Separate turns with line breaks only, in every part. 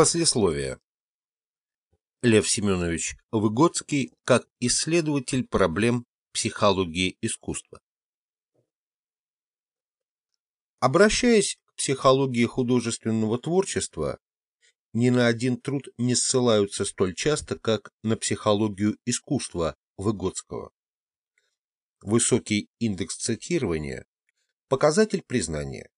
Послесловие. Лев Семенович Выгодский как исследователь проблем психологии искусства. Обращаясь к психологии художественного творчества, ни на один труд не ссылаются столь часто, как на психологию искусства Выгодского. Высокий индекс цитирования – показатель признания.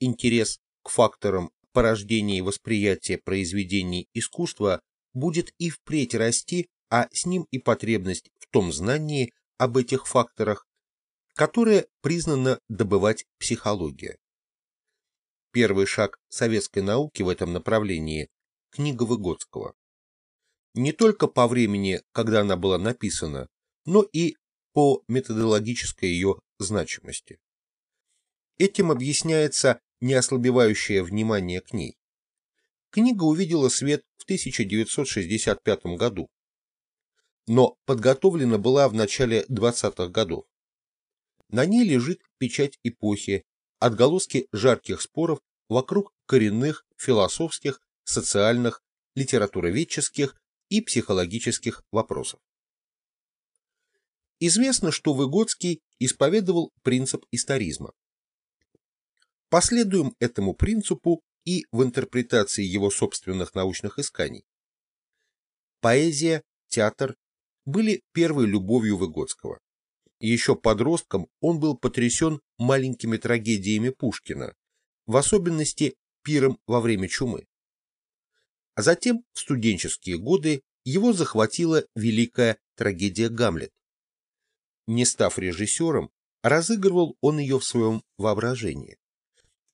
Интерес к факторам порождения и восприятия произведений искусства будет и впредь расти, а с ним и потребность в том знании об этих факторах, которое признано добывать психология. Первый шаг советской науки в этом направлении – книга Выгодского. Не только по времени, когда она была написана, но и по методологической ее значимости. Этим объясняется неослабевающее внимание к ней. Книга увидела свет в 1965 году, но подготовлена была в начале 20-х годов. На ней лежит печать эпохи, отголоски жарких споров вокруг коренных философских, социальных, литературоведческих и психологических вопросов. Известно, что Выгодский исповедовал принцип историзма. Последуем этому принципу и в интерпретации его собственных научных исканий. Поэзия, театр были первой любовью Выгодского. Еще подростком он был потрясен маленькими трагедиями Пушкина, в особенности пиром во время чумы. А затем, в студенческие годы, его захватила великая трагедия «Гамлет». Не став режиссером, разыгрывал он ее в своем воображении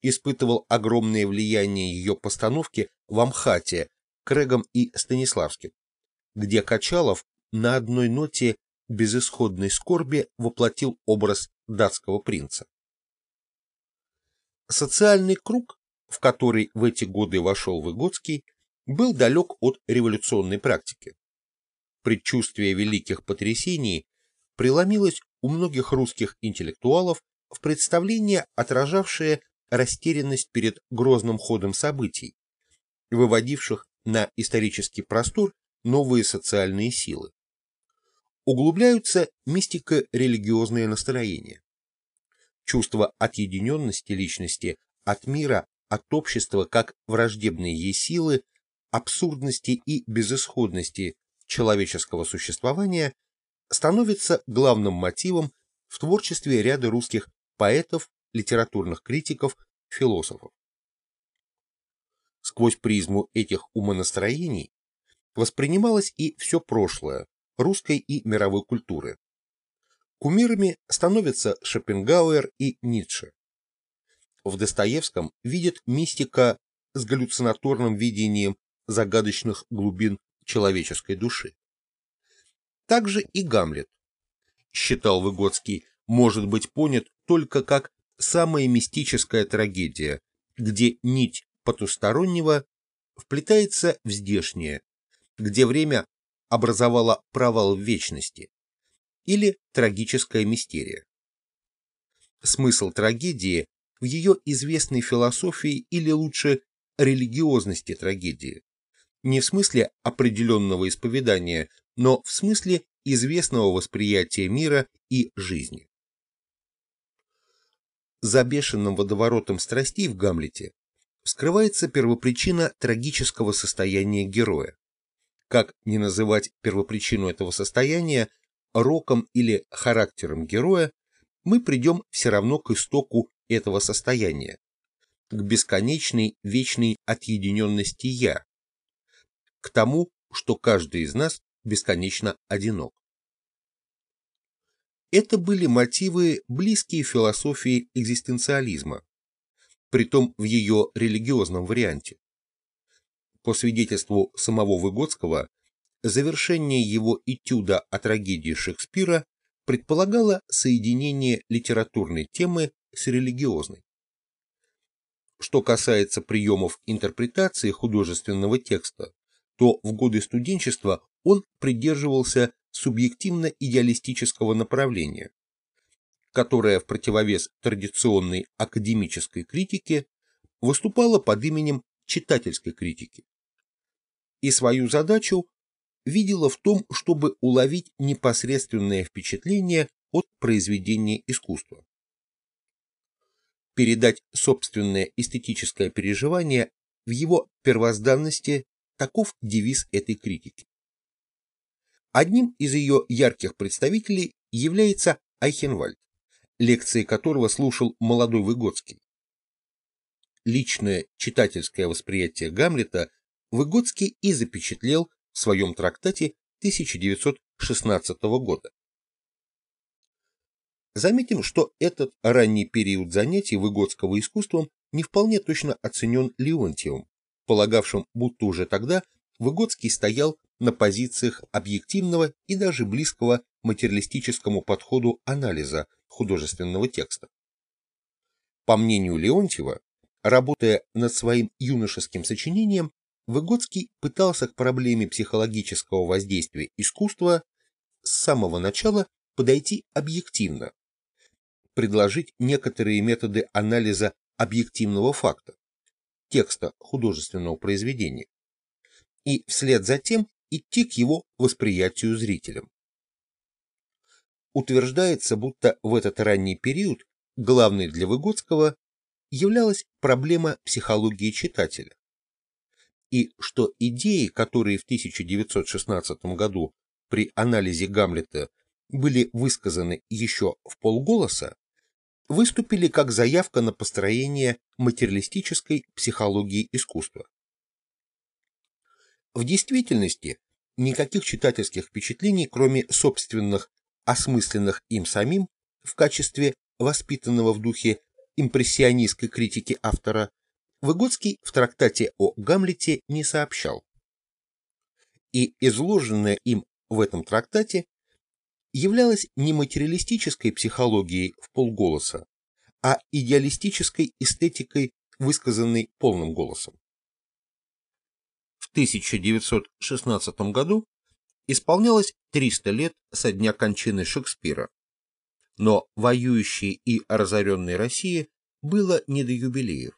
испытывал огромное влияние ее постановки в Амхате, Крэгом и Станиславским, где Качалов на одной ноте безысходной скорби воплотил образ датского принца. Социальный круг, в который в эти годы вошел Выгодский, был далек от революционной практики. Предчувствие великих потрясений преломилось у многих русских интеллектуалов в представление, отражавшее растерянность перед грозным ходом событий, выводивших на исторический простор новые социальные силы. Углубляются мистико-религиозные настроения. Чувство отъединенности личности от мира, от общества как враждебной ей силы, абсурдности и безысходности человеческого существования становится главным мотивом в творчестве ряда русских поэтов, литературных критиков, философов. Сквозь призму этих умонастроений воспринималось и все прошлое русской и мировой культуры. Кумирами становятся Шопенгауэр и Ницше. В Достоевском видят мистика с галлюцинаторным видением загадочных глубин человеческой души. Также и Гамлет, считал Выгодский, может быть понят только как самая мистическая трагедия, где нить потустороннего вплетается в здешнее, где время образовало провал в вечности, или трагическая мистерия. Смысл трагедии в ее известной философии или лучше религиозности трагедии, не в смысле определенного исповедания, но в смысле известного восприятия мира и жизни. За бешеным водоворотом страстей в Гамлете скрывается первопричина трагического состояния героя. Как не называть первопричину этого состояния роком или характером героя, мы придем все равно к истоку этого состояния, к бесконечной вечной отъединенности «я», к тому, что каждый из нас бесконечно одинок. Это были мотивы, близкие философии экзистенциализма, притом в ее религиозном варианте. По свидетельству самого Выгодского, завершение его этюда о трагедии Шекспира предполагало соединение литературной темы с религиозной. Что касается приемов интерпретации художественного текста, то в годы студенчества он придерживался субъективно-идеалистического направления, которое в противовес традиционной академической критике выступало под именем читательской критики. И свою задачу видела в том, чтобы уловить непосредственное впечатление от произведения искусства. Передать собственное эстетическое переживание в его первозданности – таков девиз этой критики. Одним из ее ярких представителей является Айхенвальд, лекции которого слушал молодой Выгодский. Личное читательское восприятие Гамлета Выгодский и запечатлел в своем трактате 1916 года. Заметим, что этот ранний период занятий Выгодского искусством не вполне точно оценен Леонтьевым, полагавшим, будто уже тогда Выгодский стоял на позициях объективного и даже близкого материалистическому подходу анализа художественного текста. По мнению Леонтьева, работая над своим юношеским сочинением, Выгодский пытался к проблеме психологического воздействия искусства с самого начала подойти объективно, предложить некоторые методы анализа объективного факта, текста художественного произведения, и вслед за тем идти к его восприятию зрителям. Утверждается, будто в этот ранний период главной для Выгодского являлась проблема психологии читателя и что идеи, которые в 1916 году при анализе Гамлета были высказаны еще в полголоса, выступили как заявка на построение материалистической психологии искусства. В действительности никаких читательских впечатлений, кроме собственных, осмысленных им самим в качестве воспитанного в духе импрессионистской критики автора, Выгодский в трактате о Гамлете не сообщал. И изложенное им в этом трактате являлось не материалистической психологией в полголоса, а идеалистической эстетикой, высказанной полным голосом. В 1916 году исполнялось 300 лет со дня кончины Шекспира, но воюющей и разоренной России было не до юбилеев.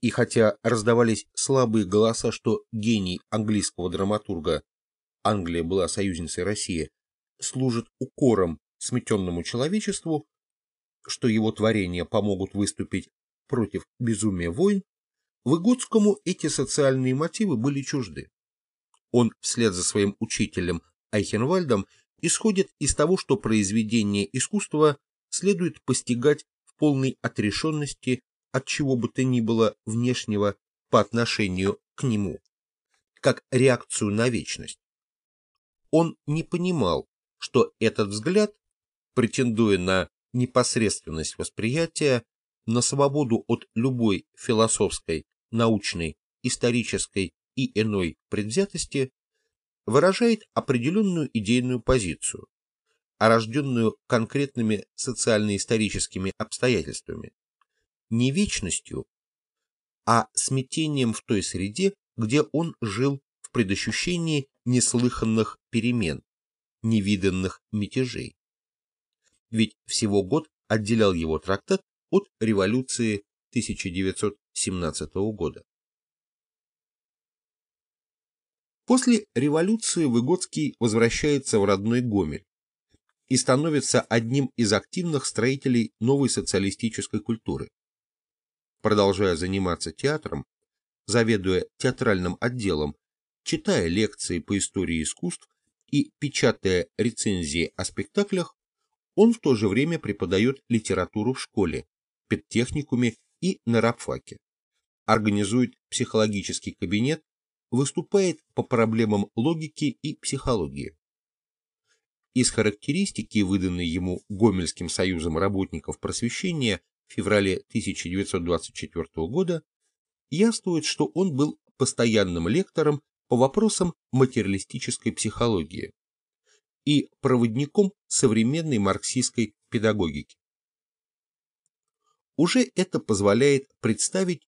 И хотя раздавались слабые голоса, что гений английского драматурга Англия была союзницей России, служит укором сметенному человечеству, что его творения помогут выступить против безумия войн, Выгодскому эти социальные мотивы были чужды. Он вслед за своим учителем Айхенвальдом исходит из того, что произведение искусства следует постигать в полной отрешенности от чего бы то ни было внешнего по отношению к нему, как реакцию на вечность. Он не понимал, что этот взгляд, претендуя на непосредственность восприятия, на свободу от любой философской, научной, исторической и иной предвзятости, выражает определенную идейную позицию, а рожденную конкретными социально-историческими обстоятельствами, не вечностью, а смятением в той среде, где он жил в предощущении неслыханных перемен, невиданных мятежей. Ведь всего год отделял его трактат от революции 1917 года. После революции Выгодский возвращается в родной Гомель и становится одним из активных строителей новой социалистической культуры продолжая заниматься театром, заведуя театральным отделом, читая лекции по истории искусств и печатая рецензии о спектаклях, он в то же время преподает литературу в школе, педтехникуме и на рабфаке, организует психологический кабинет, выступает по проблемам логики и психологии. Из характеристики, выданной ему Гомельским союзом работников просвещения в феврале 1924 года, яствует, что он был постоянным лектором по вопросам материалистической психологии и проводником современной марксистской педагогики. Уже это позволяет представить,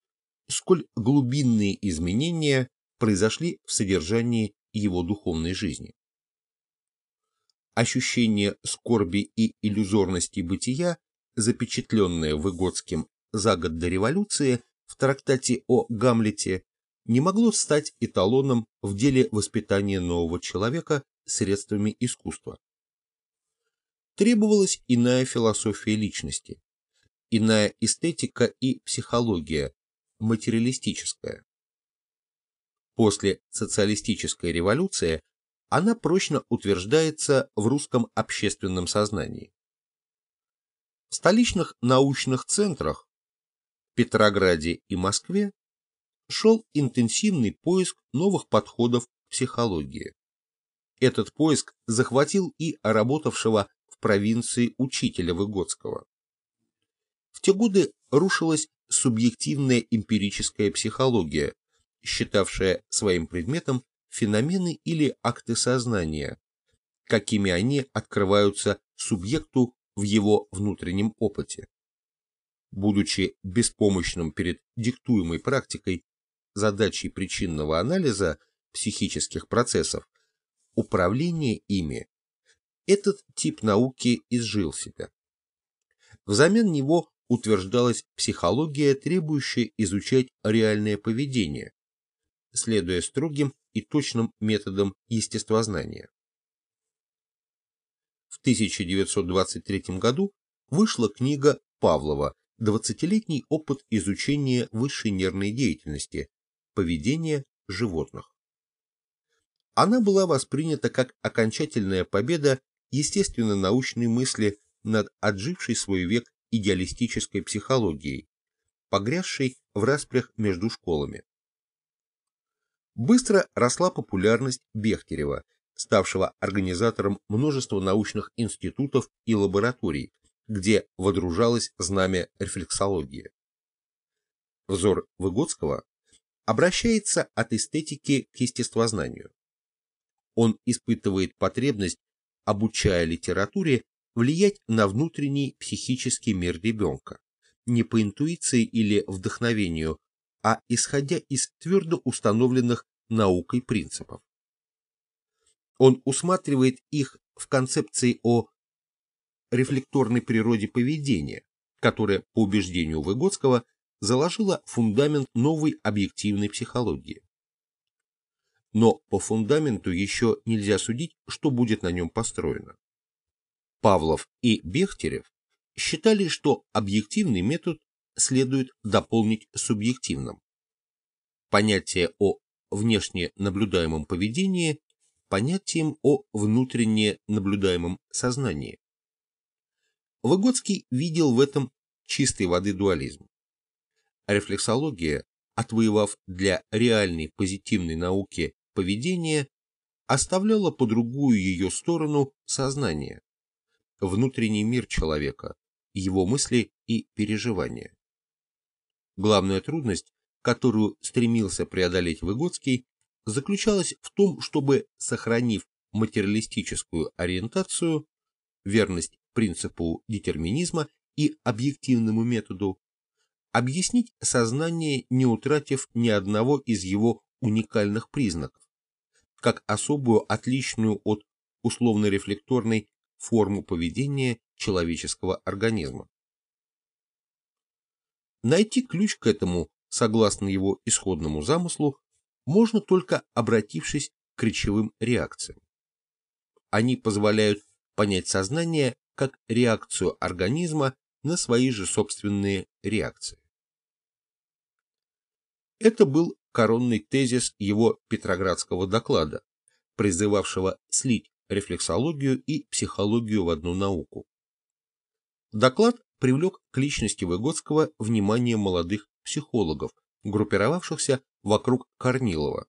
сколь глубинные изменения произошли в содержании его духовной жизни. Ощущение скорби и иллюзорности бытия запечатленное Выгодским за год до революции, в трактате о Гамлете не могло стать эталоном в деле воспитания нового человека средствами искусства. Требовалась иная философия личности, иная эстетика и психология, материалистическая. После социалистической революции она прочно утверждается в русском общественном сознании. В столичных научных центрах, Петрограде и Москве, шел интенсивный поиск новых подходов к психологии. Этот поиск захватил и работавшего в провинции учителя Выгодского. В те годы рушилась субъективная эмпирическая психология, считавшая своим предметом феномены или акты сознания, какими они открываются субъекту в его внутреннем опыте. Будучи беспомощным перед диктуемой практикой задачей причинного анализа психических процессов, управление ими, этот тип науки изжил себя. Взамен него утверждалась психология, требующая изучать реальное поведение, следуя строгим и точным методам естествознания. В 1923 году вышла книга Павлова «20-летний опыт изучения высшей нервной деятельности. Поведение животных». Она была воспринята как окончательная победа естественно-научной мысли над отжившей свой век идеалистической психологией, погрязшей в распрях между школами. Быстро росла популярность Бехтерева, ставшего организатором множества научных институтов и лабораторий, где водружалось знамя рефлексологии. Взор Выгодского обращается от эстетики к естествознанию. Он испытывает потребность, обучая литературе, влиять на внутренний психический мир ребенка, не по интуиции или вдохновению, а исходя из твердо установленных наукой принципов. Он усматривает их в концепции о рефлекторной природе поведения, которая, по убеждению Выгодского, заложила фундамент новой объективной психологии. Но по фундаменту еще нельзя судить, что будет на нем построено. Павлов и Бехтерев считали, что объективный метод следует дополнить субъективным. Понятие о внешне наблюдаемом поведении понятием о внутренне наблюдаемом сознании. Выгодский видел в этом чистой воды дуализм. Рефлексология, отвоевав для реальной позитивной науки поведение, оставляла по другую ее сторону сознание, внутренний мир человека, его мысли и переживания. Главная трудность, которую стремился преодолеть Выгодский, заключалась в том, чтобы, сохранив материалистическую ориентацию, верность принципу детерминизма и объективному методу, объяснить сознание, не утратив ни одного из его уникальных признаков, как особую отличную от условно-рефлекторной форму поведения человеческого организма. Найти ключ к этому, согласно его исходному замыслу, можно только обратившись к речевым реакциям. Они позволяют понять сознание как реакцию организма на свои же собственные реакции. Это был коронный тезис его петроградского доклада, призывавшего слить рефлексологию и психологию в одну науку. Доклад привлек к личности Выгодского внимание молодых психологов, группировавшихся вокруг Корнилова,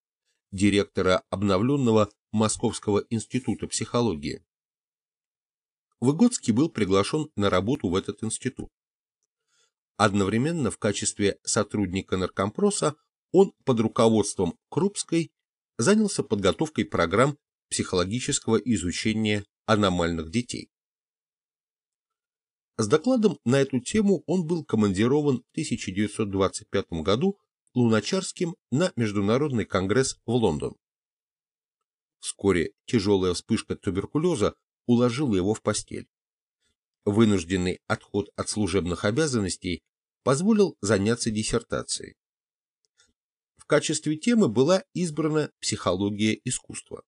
директора обновленного Московского института психологии. Выгодский был приглашен на работу в этот институт. Одновременно в качестве сотрудника наркомпроса он под руководством Крупской занялся подготовкой программ психологического изучения аномальных детей. С докладом на эту тему он был командирован в 1925 году Луначарским на Международный конгресс в Лондон. Вскоре тяжелая вспышка туберкулеза уложила его в постель. Вынужденный отход от служебных обязанностей позволил заняться диссертацией. В качестве темы была избрана психология искусства.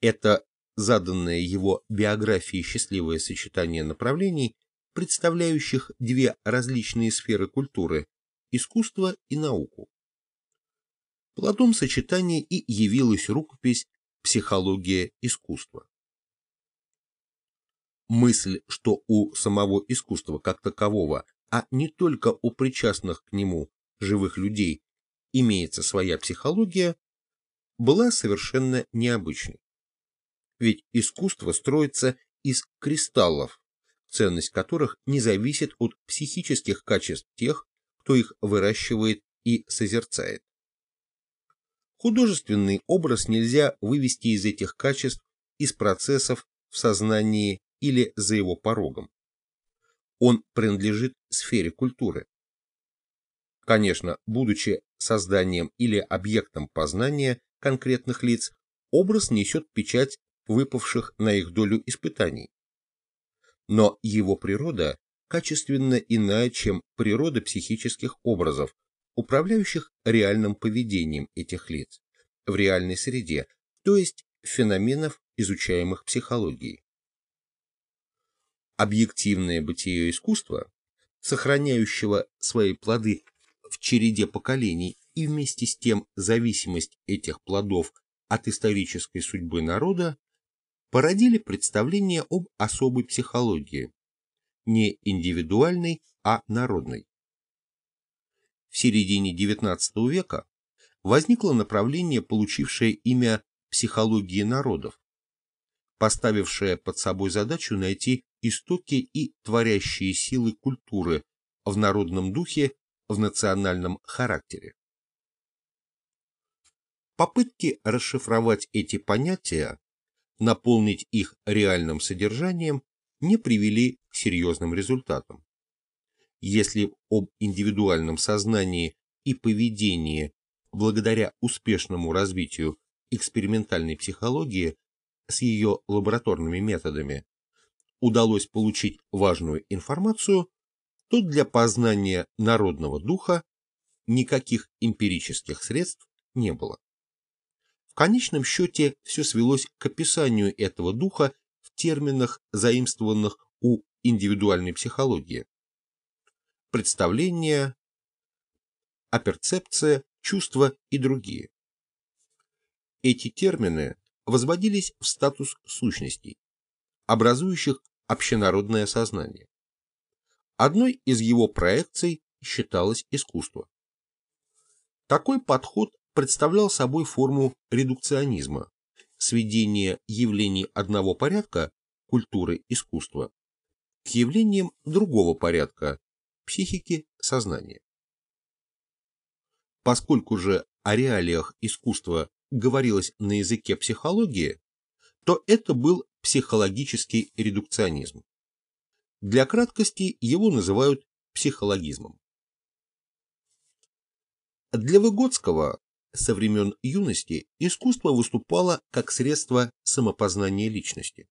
Это заданное его биографией счастливое сочетание направлений, представляющих две различные сферы культуры – искусство и науку. Плодом сочетания и явилась рукопись «Психология искусства». Мысль, что у самого искусства как такового, а не только у причастных к нему живых людей, имеется своя психология, была совершенно необычной. Ведь искусство строится из кристаллов, ценность которых не зависит от психических качеств тех, кто их выращивает и созерцает. Художественный образ нельзя вывести из этих качеств, из процессов в сознании или за его порогом. Он принадлежит сфере культуры. Конечно, будучи созданием или объектом познания конкретных лиц, образ несет печать выпавших на их долю испытаний. Но его природа качественно иная, чем природа психических образов, управляющих реальным поведением этих лиц в реальной среде, то есть феноменов, изучаемых психологией. Объективное бытие искусства, сохраняющего свои плоды в череде поколений и вместе с тем зависимость этих плодов от исторической судьбы народа, породили представление об особой психологии, не индивидуальной, а народной. В середине XIX века возникло направление, получившее имя психологии народов, поставившее под собой задачу найти истоки и творящие силы культуры в народном духе, в национальном характере. Попытки расшифровать эти понятия наполнить их реальным содержанием не привели к серьезным результатам. Если об индивидуальном сознании и поведении благодаря успешному развитию экспериментальной психологии с ее лабораторными методами удалось получить важную информацию, то для познания народного духа никаких эмпирических средств не было. Конечном счете все свелось к описанию этого духа в терминах, заимствованных у индивидуальной психологии. Представление, аперцепция, чувства и другие. Эти термины возводились в статус сущностей, образующих общенародное сознание. Одной из его проекций считалось искусство. Такой подход представлял собой форму редукционизма, сведение явлений одного порядка, культуры, искусства, к явлениям другого порядка, психики, сознания. Поскольку же о реалиях искусства говорилось на языке психологии, то это был психологический редукционизм. Для краткости его называют психологизмом. Для Выгодского со времен юности искусство выступало как средство самопознания личности.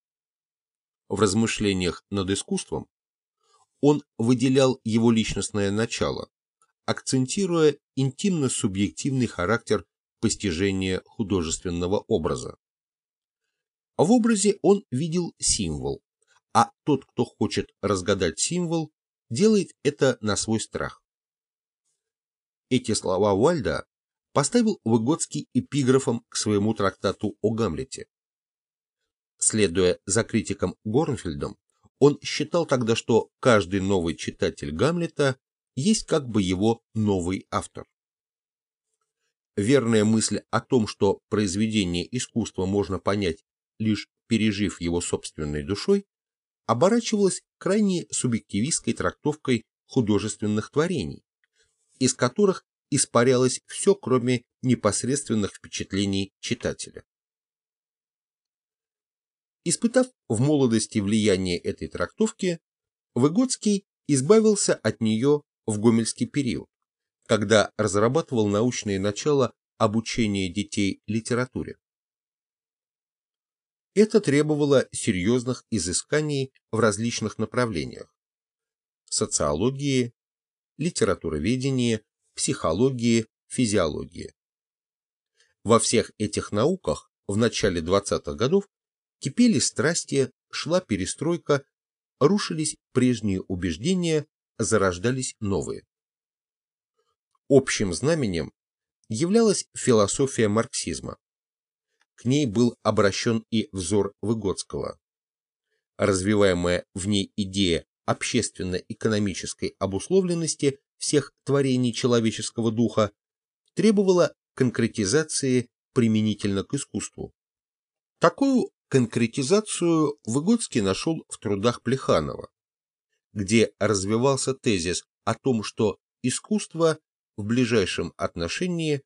В размышлениях над искусством он выделял его личностное начало, акцентируя интимно-субъективный характер постижения художественного образа. В образе он видел символ, а тот, кто хочет разгадать символ, делает это на свой страх. Эти слова Вальда поставил Выгодский эпиграфом к своему трактату о Гамлете. Следуя за критиком Горнфельдом, он считал тогда, что каждый новый читатель Гамлета есть как бы его новый автор. Верная мысль о том, что произведение искусства можно понять, лишь пережив его собственной душой, оборачивалась крайне субъективистской трактовкой художественных творений, из которых испарялось все, кроме непосредственных впечатлений читателя. Испытав в молодости влияние этой трактовки, Выгодский избавился от нее в гомельский период, когда разрабатывал научные начала обучения детей литературе. Это требовало серьезных изысканий в различных направлениях – социологии, литературоведении, психологии, физиологии. Во всех этих науках в начале 20-х годов кипели страсти, шла перестройка, рушились прежние убеждения, зарождались новые. Общим знаменем являлась философия марксизма. К ней был обращен и взор Выгодского. Развиваемая в ней идея общественно-экономической обусловленности всех творений человеческого духа требовала конкретизации применительно к искусству. Такую конкретизацию Выгодский нашел в трудах Плеханова, где развивался тезис о том, что искусство в ближайшем отношении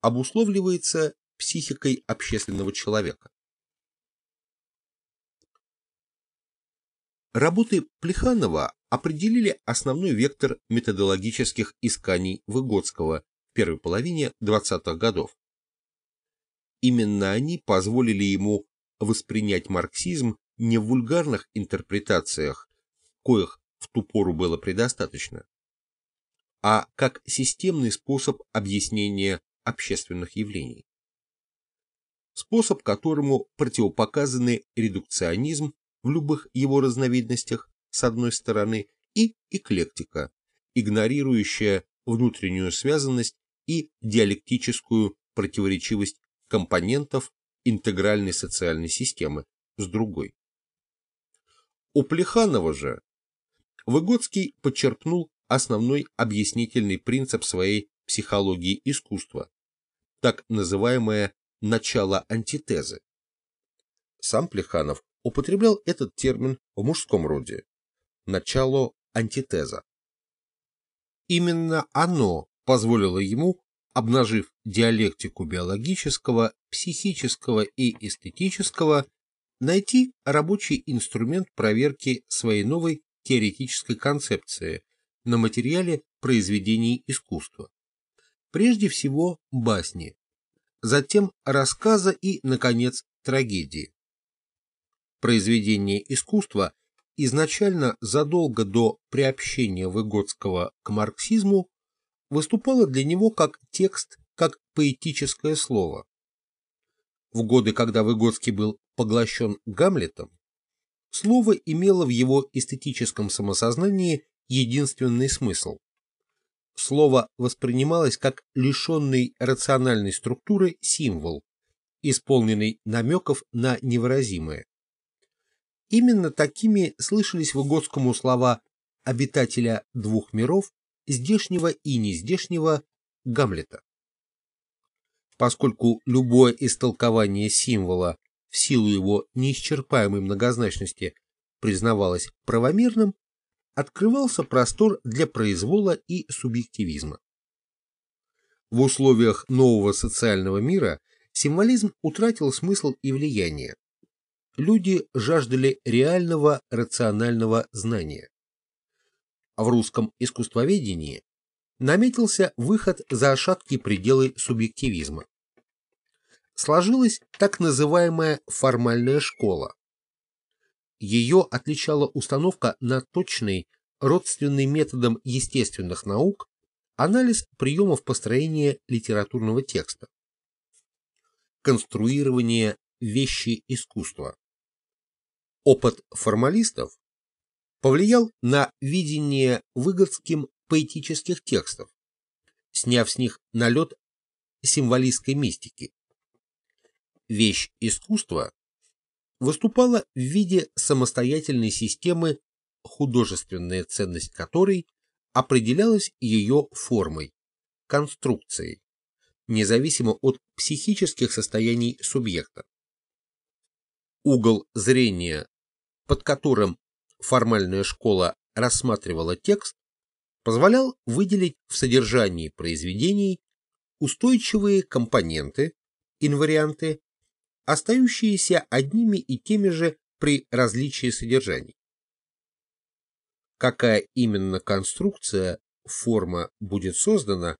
обусловливается психикой общественного человека. Работы Плеханова определили основной вектор методологических исканий Выгодского в первой половине 20-х годов. Именно они позволили ему воспринять марксизм не в вульгарных интерпретациях, коих в ту пору было предостаточно, а как системный способ объяснения общественных явлений. Способ, которому противопоказаны редукционизм в любых его разновидностях, с одной стороны, и эклектика, игнорирующая внутреннюю связанность и диалектическую противоречивость компонентов интегральной социальной системы с другой. У Плеханова же Выгодский подчеркнул основной объяснительный принцип своей психологии искусства, так называемое начало антитезы. Сам Плеханов употреблял этот термин в мужском роде – начало антитеза. Именно оно позволило ему, обнажив диалектику биологического, психического и эстетического, найти рабочий инструмент проверки своей новой теоретической концепции на материале произведений искусства. Прежде всего басни, затем рассказа и, наконец, трагедии. Произведение искусства изначально задолго до приобщения Выгодского к марксизму выступало для него как текст, как поэтическое слово. В годы, когда Выгодский был поглощен Гамлетом, слово имело в его эстетическом самосознании единственный смысл. Слово воспринималось как лишенный рациональной структуры символ, исполненный намеков на невыразимое. Именно такими слышались Выгодскому слова обитателя двух миров, здешнего и нездешнего Гамлета. Поскольку любое истолкование символа в силу его неисчерпаемой многозначности признавалось правомерным, открывался простор для произвола и субъективизма. В условиях нового социального мира символизм утратил смысл и влияние. Люди жаждали реального рационального знания. А в русском искусствоведении наметился выход за шаткие пределы субъективизма. Сложилась так называемая формальная школа. Ее отличала установка на точный, родственный методом естественных наук, анализ приемов построения литературного текста, конструирование вещи искусства. Опыт формалистов повлиял на видение Выгодским поэтических текстов, сняв с них налет символистской мистики. Вещь искусства выступала в виде самостоятельной системы, художественная ценность которой определялась ее формой, конструкцией, независимо от психических состояний субъекта. Угол зрения под которым формальная школа рассматривала текст, позволял выделить в содержании произведений устойчивые компоненты, инварианты, остающиеся одними и теми же при различии содержаний. Какая именно конструкция, форма будет создана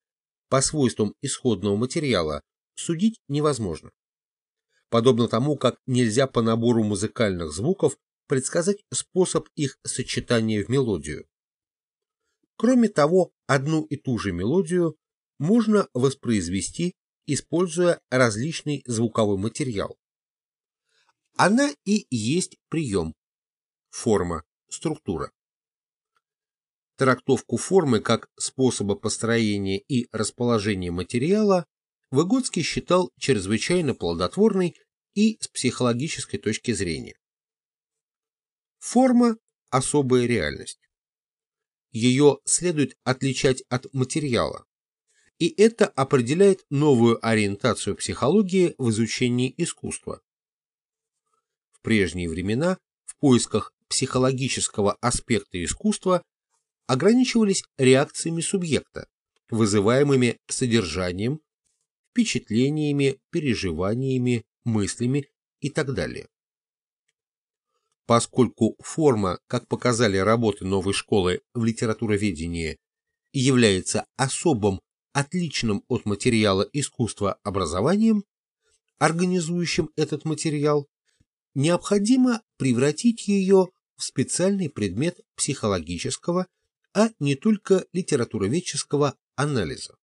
по свойствам исходного материала, судить невозможно. Подобно тому, как нельзя по набору музыкальных звуков предсказать способ их сочетания в мелодию. Кроме того, одну и ту же мелодию можно воспроизвести, используя различный звуковой материал. Она и есть прием, форма, структура. Трактовку формы как способа построения и расположения материала Выгодский считал чрезвычайно плодотворной и с психологической точки зрения. Форма – особая реальность. Ее следует отличать от материала, и это определяет новую ориентацию психологии в изучении искусства. В прежние времена в поисках психологического аспекта искусства ограничивались реакциями субъекта, вызываемыми содержанием, впечатлениями, переживаниями, мыслями и так далее. Поскольку форма, как показали работы новой школы в литературоведении, является особым, отличным от материала искусства образованием, организующим этот материал, необходимо превратить ее в специальный предмет психологического, а не только литературоведческого анализа.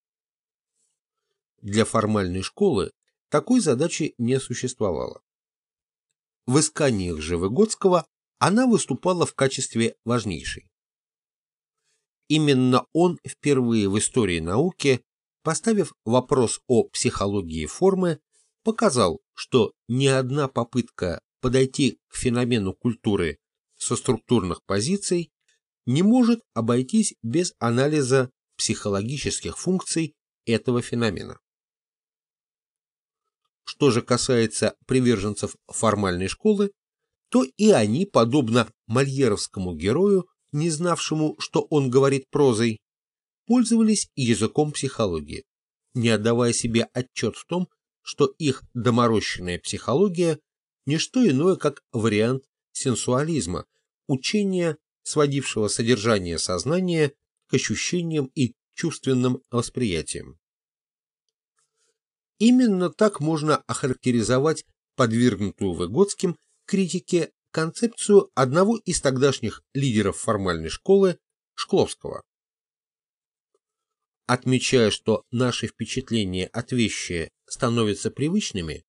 Для формальной школы такой задачи не существовало. В исканиях же Выгодского она выступала в качестве важнейшей. Именно он впервые в истории науки, поставив вопрос о психологии формы, показал, что ни одна попытка подойти к феномену культуры со структурных позиций не может обойтись без анализа психологических функций этого феномена. Что же касается приверженцев формальной школы, то и они, подобно мольеровскому герою, не знавшему, что он говорит прозой, пользовались языком психологии, не отдавая себе отчет в том, что их доморощенная психология – не что иное, как вариант сенсуализма, учения, сводившего содержание сознания к ощущениям и чувственным восприятиям. Именно так можно охарактеризовать подвергнутую Выгодским критике концепцию одного из тогдашних лидеров формальной школы Шкловского. Отмечая, что наши впечатления от вещи становятся привычными,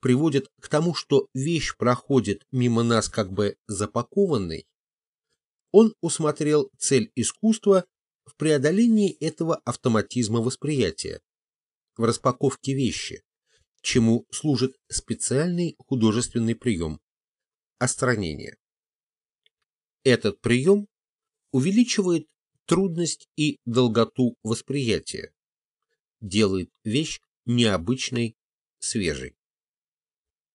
приводят к тому, что вещь проходит мимо нас как бы запакованной, он усмотрел цель искусства в преодолении этого автоматизма восприятия, в распаковке вещи, чему служит специальный художественный прием – остранение. Этот прием увеличивает трудность и долготу восприятия, делает вещь необычной, свежей.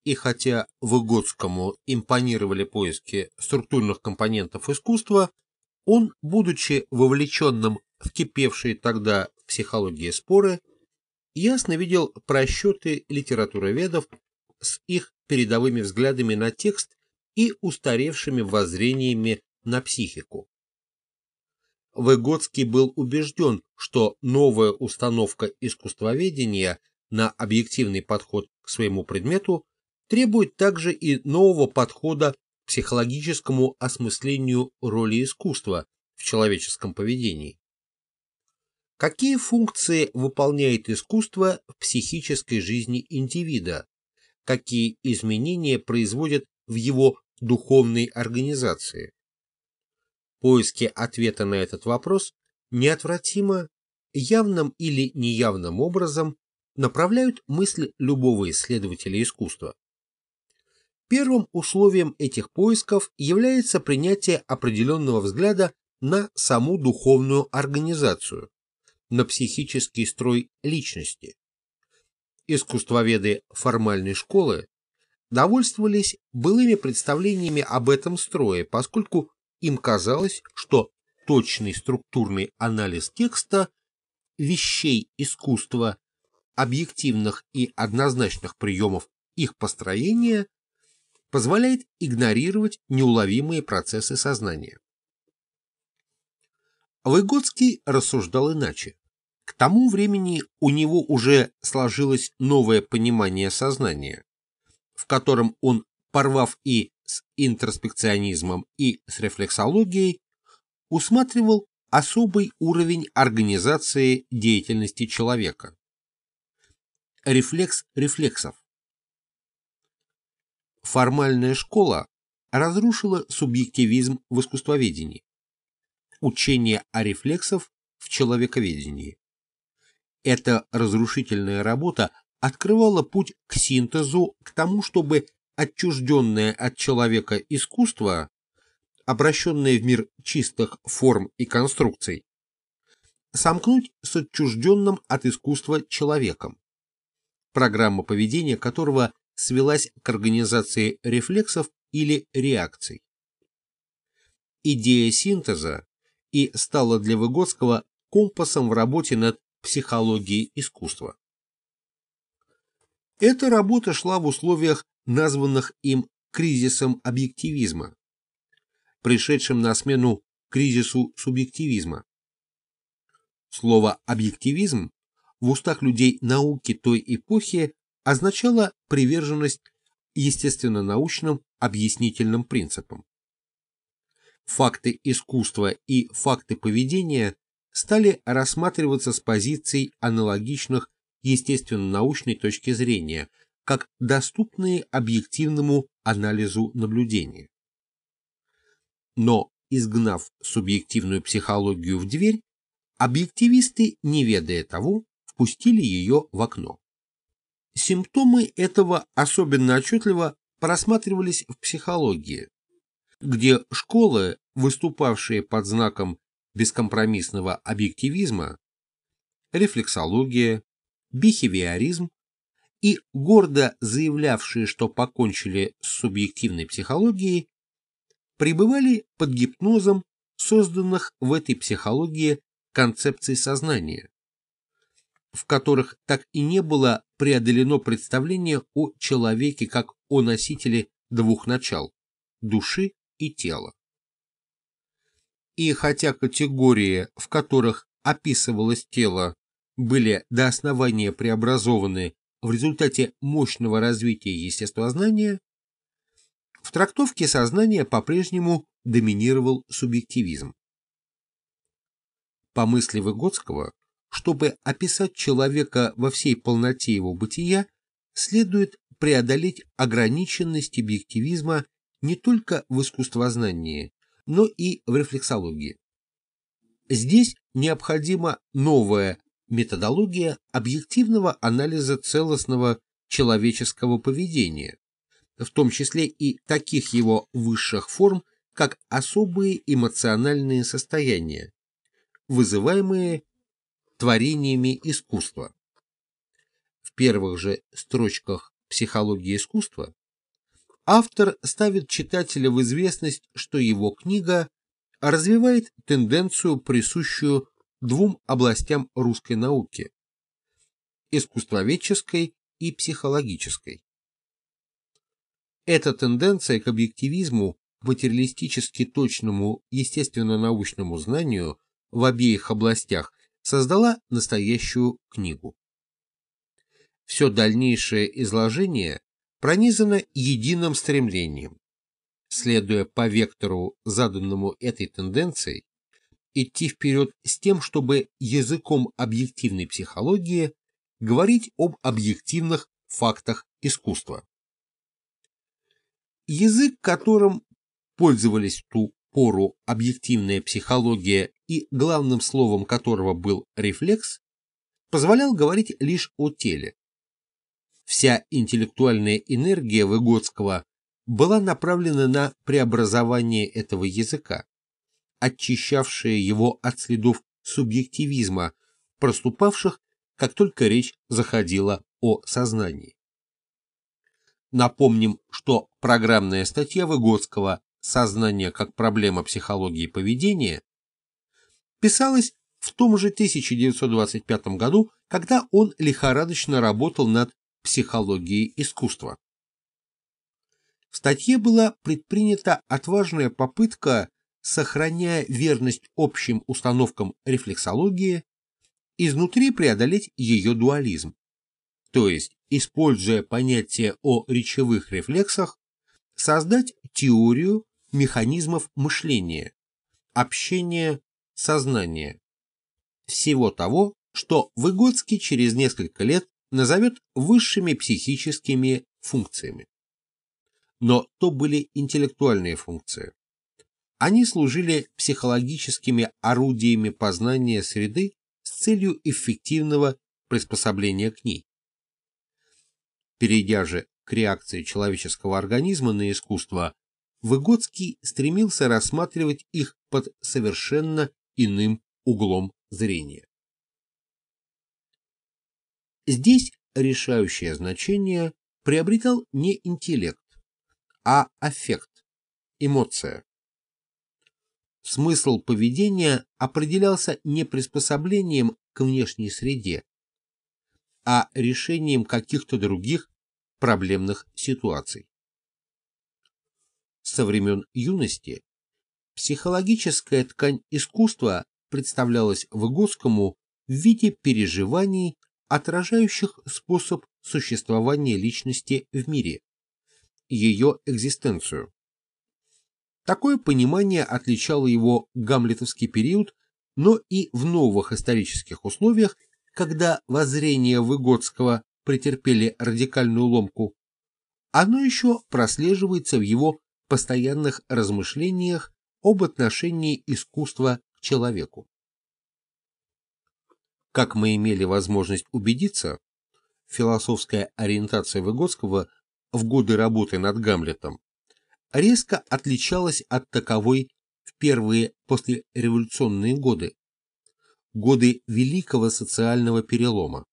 И хотя Выгодскому импонировали поиски структурных компонентов искусства, он, будучи вовлеченным в кипевшие тогда в психологии споры, ясно видел просчеты литературоведов с их передовыми взглядами на текст и устаревшими воззрениями на психику. Выгодский был убежден, что новая установка искусствоведения на объективный подход к своему предмету требует также и нового подхода психологическому осмыслению роли искусства в человеческом поведении. Какие функции выполняет искусство в психической жизни индивида? Какие изменения производят в его духовной организации? Поиски ответа на этот вопрос неотвратимо, явным или неявным образом направляют мысль любого исследователя искусства. Первым условием этих поисков является принятие определенного взгляда на саму духовную организацию, на психический строй личности. Искусствоведы формальной школы довольствовались былыми представлениями об этом строе, поскольку им казалось, что точный структурный анализ текста, вещей искусства, объективных и однозначных приемов их построения позволяет игнорировать неуловимые процессы сознания. Выгодский рассуждал иначе. К тому времени у него уже сложилось новое понимание сознания, в котором он, порвав и с интроспекционизмом, и с рефлексологией, усматривал особый уровень организации деятельности человека. Рефлекс рефлексов. Формальная школа разрушила субъективизм в искусствоведении, учение о рефлексах в человековедении. Эта разрушительная работа открывала путь к синтезу, к тому, чтобы отчужденное от человека искусство, обращенное в мир чистых форм и конструкций, сомкнуть с отчужденным от искусства человеком, программа поведения которого свелась к организации рефлексов или реакций. Идея синтеза и стала для Выгодского компасом в работе над психологией искусства. Эта работа шла в условиях, названных им кризисом объективизма, пришедшим на смену кризису субъективизма. Слово «объективизм» в устах людей науки той эпохи означало приверженность естественно-научным объяснительным принципам. Факты искусства и факты поведения стали рассматриваться с позиций аналогичных естественно-научной точки зрения, как доступные объективному анализу наблюдения. Но, изгнав субъективную психологию в дверь, объективисты, не ведая того, впустили ее в окно. Симптомы этого особенно отчетливо просматривались в психологии, где школы, выступавшие под знаком бескомпромиссного объективизма, рефлексология, бихевиоризм и гордо заявлявшие, что покончили с субъективной психологией, пребывали под гипнозом созданных в этой психологии концепций сознания, в которых так и не было преодолено представление о человеке как о носителе двух начал – души и тела. И хотя категории, в которых описывалось тело, были до основания преобразованы в результате мощного развития естествознания, в трактовке сознания по-прежнему доминировал субъективизм. По мысли Выгодского, чтобы описать человека во всей полноте его бытия, следует преодолеть ограниченность объективизма не только в искусствознании, но и в рефлексологии. Здесь необходима новая методология объективного анализа целостного человеческого поведения, в том числе и таких его высших форм, как особые эмоциональные состояния, вызываемые творениями искусства. В первых же строчках «Психологии искусства» автор ставит читателя в известность, что его книга развивает тенденцию, присущую двум областям русской науки – искусствоведческой и психологической. Эта тенденция к объективизму, материалистически точному естественно-научному знанию в обеих областях создала настоящую книгу. Все дальнейшее изложение пронизано единым стремлением, следуя по вектору, заданному этой тенденцией, идти вперед с тем, чтобы языком объективной психологии говорить об объективных фактах искусства. Язык, которым пользовались ту пору объективная психология и главным словом которого был рефлекс, позволял говорить лишь о теле. Вся интеллектуальная энергия Выгодского была направлена на преобразование этого языка, очищавшее его от следов субъективизма, проступавших, как только речь заходила о сознании. Напомним, что программная статья Выгодского «Сознание как проблема психологии поведения» писалась в том же 1925 году, когда он лихорадочно работал над психологией искусства. В статье была предпринята отважная попытка, сохраняя верность общим установкам рефлексологии, изнутри преодолеть ее дуализм, то есть, используя понятие о речевых рефлексах, создать теорию механизмов мышления, общения сознания, всего того, что Выгодский через несколько лет назовет высшими психическими функциями. Но то были интеллектуальные функции. Они служили психологическими орудиями познания среды с целью эффективного приспособления к ней. Перейдя же к реакции человеческого организма на искусство, Выгодский стремился рассматривать их под совершенно иным углом зрения. Здесь решающее значение приобретал не интеллект, а аффект, эмоция. Смысл поведения определялся не приспособлением к внешней среде, а решением каких-то других проблемных ситуаций. Со времен юности психологическая ткань искусства представлялась Выгодскому в виде переживаний, отражающих способ существования личности в мире, ее экзистенцию. Такое понимание отличало его гамлетовский период, но и в новых исторических условиях, когда воззрения Выгодского претерпели радикальную ломку, оно еще прослеживается в его постоянных размышлениях об отношении искусства к человеку. Как мы имели возможность убедиться, философская ориентация Выгодского в годы работы над Гамлетом резко отличалась от таковой в первые послереволюционные годы, годы великого социального перелома.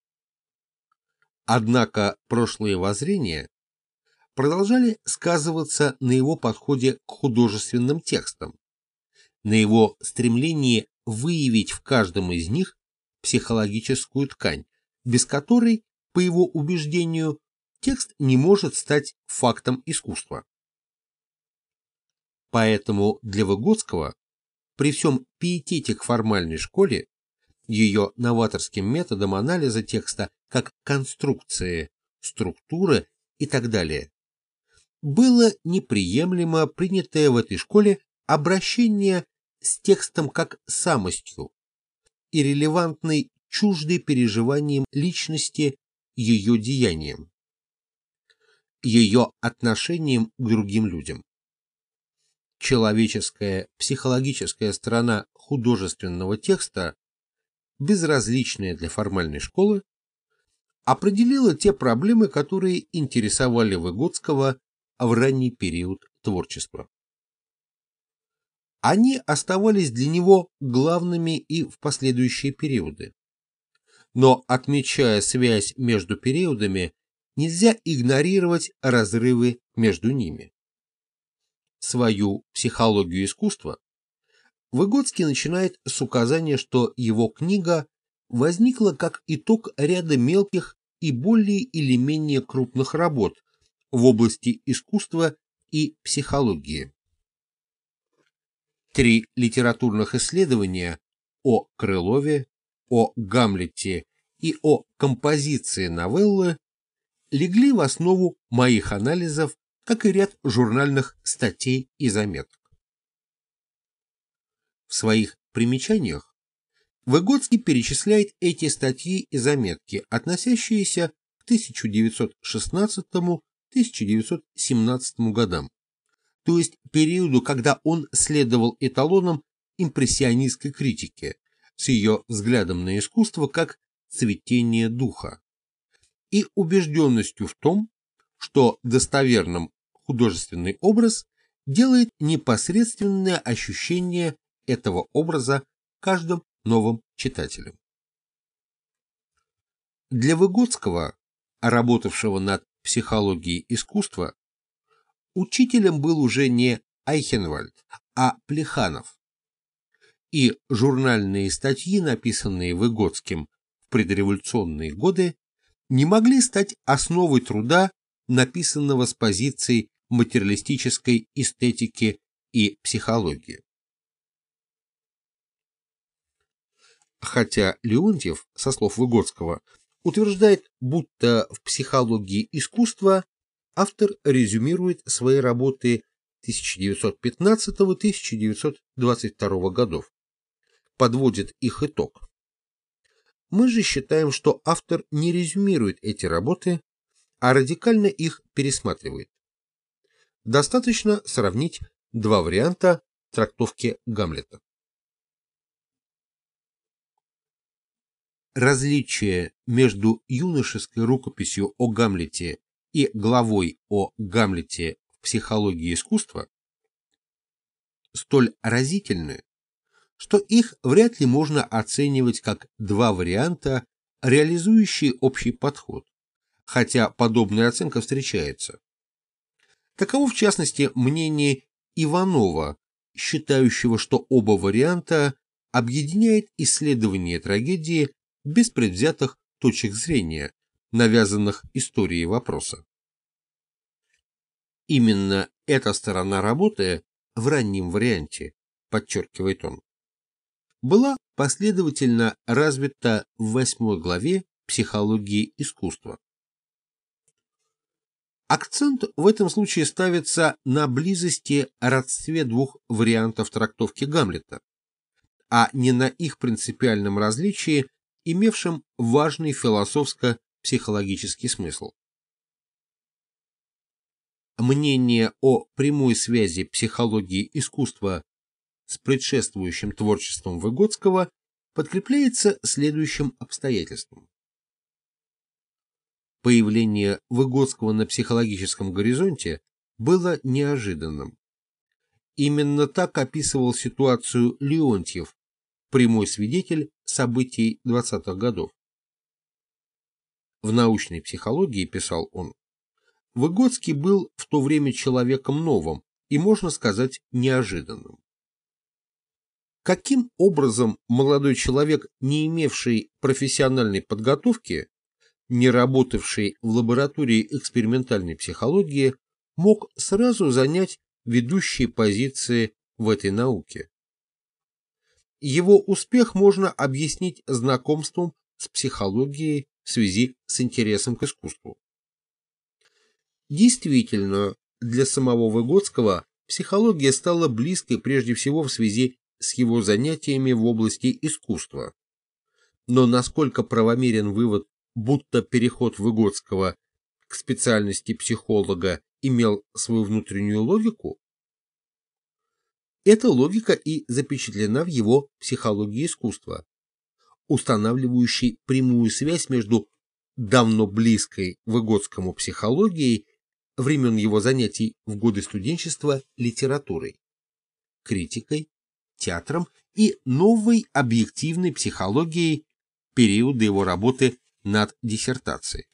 Однако прошлые воззрения продолжали сказываться на его подходе к художественным текстам, на его стремлении выявить в каждом из них психологическую ткань, без которой, по его убеждению, текст не может стать фактом искусства. Поэтому для Выгодского, при всем пиетете к формальной школе, ее новаторским методом анализа текста как конструкции, структуры и так далее, было неприемлемо принятое в этой школе обращение с текстом как самостью и релевантной чуждой переживанием личности ее деянием, ее отношением к другим людям. Человеческая психологическая сторона художественного текста безразличная для формальной школы, определила те проблемы, которые интересовали Выгодского в ранний период творчества. Они оставались для него главными и в последующие периоды. Но, отмечая связь между периодами, нельзя игнорировать разрывы между ними. Свою психологию искусства Выгодский начинает с указания, что его книга возникла как итог ряда мелких и более или менее крупных работ в области искусства и психологии. Три литературных исследования о Крылове, о Гамлете и о композиции новеллы легли в основу моих анализов, как и ряд журнальных статей и заметок. В своих примечаниях Выгодский перечисляет эти статьи и заметки, относящиеся к 1916-1917 годам, то есть периоду, когда он следовал эталонам импрессионистской критики с ее взглядом на искусство как цветение духа и убежденностью в том, что достоверным художественный образ делает непосредственное ощущение этого образа каждым новым читателем. Для Выгодского, работавшего над психологией искусства, учителем был уже не Айхенвальд, а Плеханов. И журнальные статьи, написанные Выгодским в предреволюционные годы, не могли стать основой труда, написанного с позиции материалистической эстетики и психологии. хотя Леонтьев, со слов Выгодского, утверждает, будто в психологии искусства автор резюмирует свои работы 1915-1922 годов, подводит их итог. Мы же считаем, что автор не резюмирует эти работы, а радикально их пересматривает. Достаточно сравнить два варианта трактовки Гамлета. Различие между юношеской рукописью о Гамлете и главой о Гамлете в психологии искусства столь разительны, что их вряд ли можно оценивать как два варианта, реализующие общий подход, хотя подобная оценка встречается. Таково, в частности, мнение Иванова, считающего, что оба варианта объединяет исследование трагедии без предвзятых точек зрения, навязанных историей вопроса. Именно эта сторона работы в раннем варианте, подчеркивает он, была последовательно развита в восьмой главе психологии искусства. Акцент в этом случае ставится на близости родстве двух вариантов трактовки Гамлета, а не на их принципиальном различии имевшим важный философско-психологический смысл. Мнение о прямой связи психологии искусства с предшествующим творчеством Выгодского подкрепляется следующим обстоятельством. Появление Выгодского на психологическом горизонте было неожиданным. Именно так описывал ситуацию Леонтьев прямой свидетель событий 20-х годов. В научной психологии, писал он, Выгодский был в то время человеком новым и, можно сказать, неожиданным. Каким образом молодой человек, не имевший профессиональной подготовки, не работавший в лаборатории экспериментальной психологии, мог сразу занять ведущие позиции в этой науке? Его успех можно объяснить знакомством с психологией в связи с интересом к искусству. Действительно, для самого Выгодского психология стала близкой прежде всего в связи с его занятиями в области искусства. Но насколько правомерен вывод, будто переход Выгодского к специальности психолога имел свою внутреннюю логику, эта логика и запечатлена в его психологии искусства, устанавливающей прямую связь между давно близкой Выгодскому психологией времен его занятий в годы студенчества литературой, критикой, театром и новой объективной психологией периода его работы над диссертацией.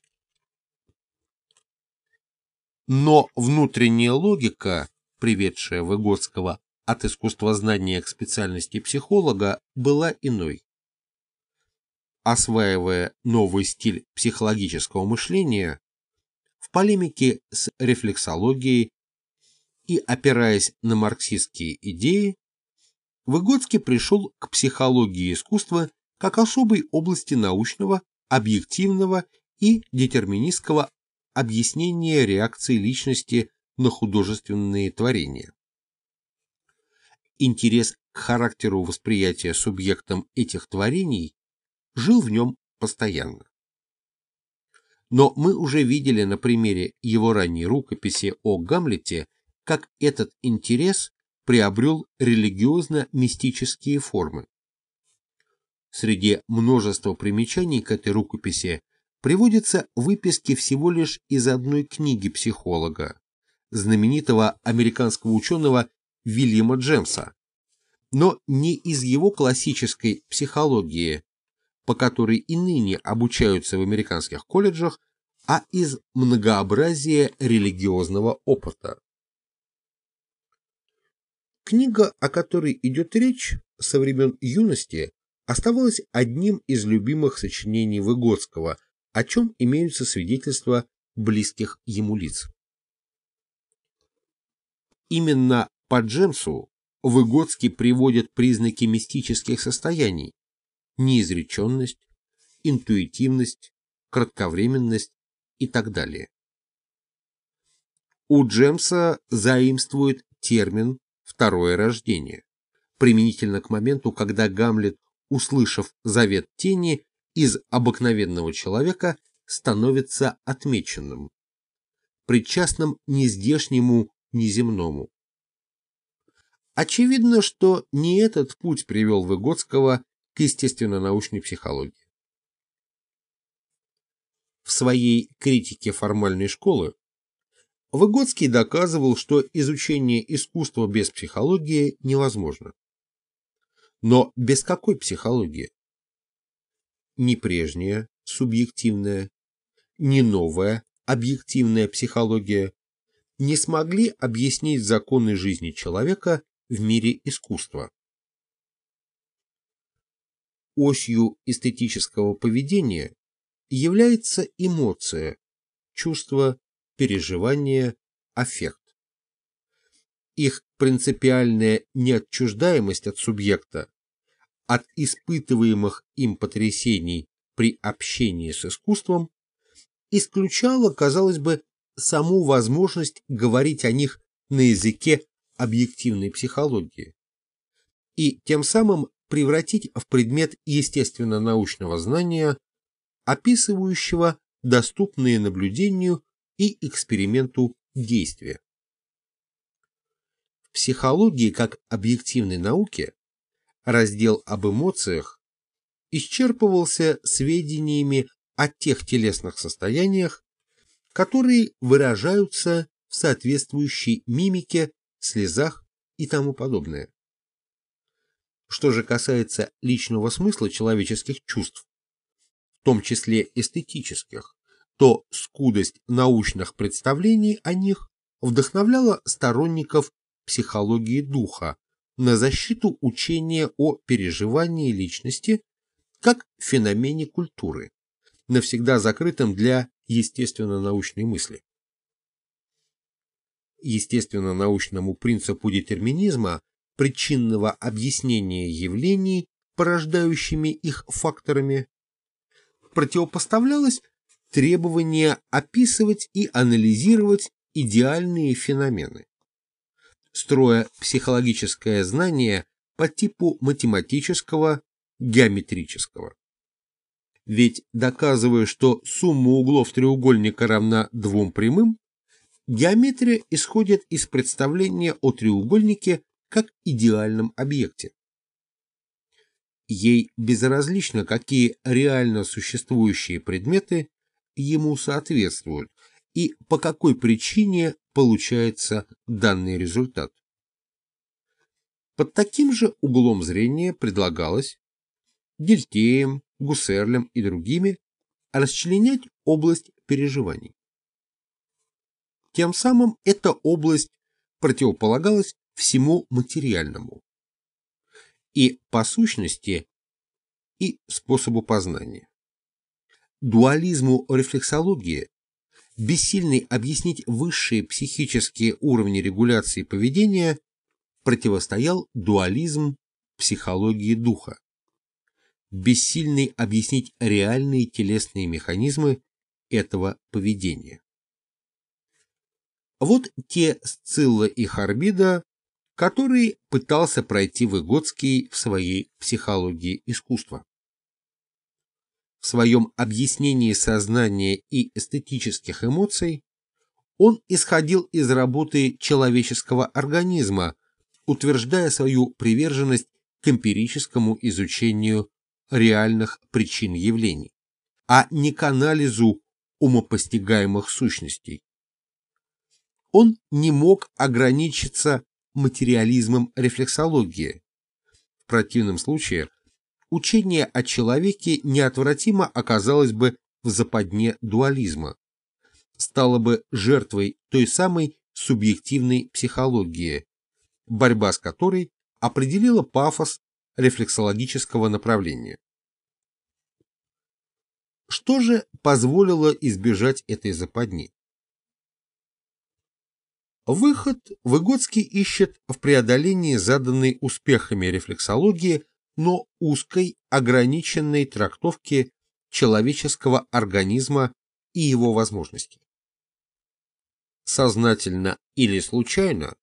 Но внутренняя логика, приведшая Выгодского от искусствознания к специальности психолога была иной. Осваивая новый стиль психологического мышления, в полемике с рефлексологией и опираясь на марксистские идеи, Выгодский пришел к психологии искусства как особой области научного, объективного и детерминистского объяснения реакции личности на художественные творения. Интерес к характеру восприятия субъектом этих творений жил в нем постоянно. Но мы уже видели на примере его ранней рукописи о Гамлете, как этот интерес приобрел религиозно-мистические формы. Среди множества примечаний к этой рукописи приводятся выписки всего лишь из одной книги психолога, знаменитого американского ученого Вильяма Джемса, но не из его классической психологии, по которой и ныне обучаются в американских колледжах, а из многообразия религиозного опыта. Книга, о которой идет речь, со времен юности оставалась одним из любимых сочинений Выгодского, о чем имеются свидетельства близких ему лиц. Именно по Джемсу Выгодский приводит признаки мистических состояний, неизреченность, интуитивность, кратковременность и так далее. У Джемса заимствует термин «второе рождение», применительно к моменту, когда Гамлет, услышав завет тени, из обыкновенного человека становится отмеченным, причастным ни здешнему, ни земному. Очевидно, что не этот путь привел Выгодского к естественно-научной психологии. В своей критике формальной школы Выгодский доказывал, что изучение искусства без психологии невозможно. Но без какой психологии? Ни прежняя, субъективная, ни новая, объективная психология не смогли объяснить законы жизни человека в мире искусства. Осью эстетического поведения является эмоция, чувство, переживание, аффект. Их принципиальная неотчуждаемость от субъекта, от испытываемых им потрясений при общении с искусством, исключала, казалось бы, саму возможность говорить о них на языке объективной психологии и тем самым превратить в предмет естественно-научного знания, описывающего доступные наблюдению и эксперименту действия. В психологии как объективной науке раздел об эмоциях исчерпывался сведениями о тех телесных состояниях, которые выражаются в соответствующей мимике, слезах и тому подобное. Что же касается личного смысла человеческих чувств, в том числе эстетических, то скудость научных представлений о них вдохновляла сторонников психологии духа на защиту учения о переживании личности как феномене культуры, навсегда закрытым для естественно-научной мысли. Естественно-научному принципу детерминизма причинного объяснения явлений, порождающими их факторами, противопоставлялось требование описывать и анализировать идеальные феномены, строя психологическое знание по типу математического, геометрического. Ведь доказывая, что сумма углов треугольника равна двум прямым, геометрия исходит из представления о треугольнике как идеальном объекте. Ей безразлично, какие реально существующие предметы ему соответствуют и по какой причине получается данный результат. Под таким же углом зрения предлагалось Гельтеем, Гуссерлем и другими расчленять область переживаний. Тем самым эта область противополагалась всему материальному и по сущности и способу познания. Дуализму рефлексологии, бессильный объяснить высшие психические уровни регуляции поведения, противостоял дуализм психологии духа, бессильный объяснить реальные телесные механизмы этого поведения. Вот те Сцилла и Харбида, который пытался пройти Выгодский в своей психологии искусства. В своем объяснении сознания и эстетических эмоций он исходил из работы человеческого организма, утверждая свою приверженность к эмпирическому изучению реальных причин явлений, а не к анализу умопостигаемых сущностей. Он не мог ограничиться материализмом рефлексологии. В противном случае учение о человеке неотвратимо оказалось бы в западне дуализма, стало бы жертвой той самой субъективной психологии, борьба с которой определила пафос рефлексологического направления. Что же позволило избежать этой западни? Выход Выгодский ищет в преодолении заданной успехами рефлексологии, но узкой, ограниченной трактовки человеческого организма и его возможностей. Сознательно или случайно,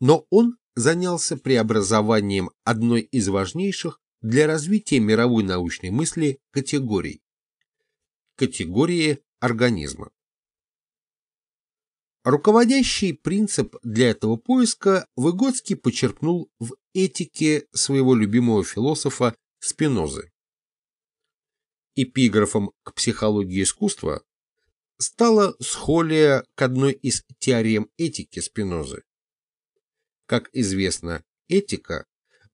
но он занялся преобразованием одной из важнейших для развития мировой научной мысли категорий – категории организма. Руководящий принцип для этого поиска Выгодский почерпнул в этике своего любимого философа Спинозы. Эпиграфом к психологии искусства стала схолия к одной из теорем этики Спинозы. Как известно, этика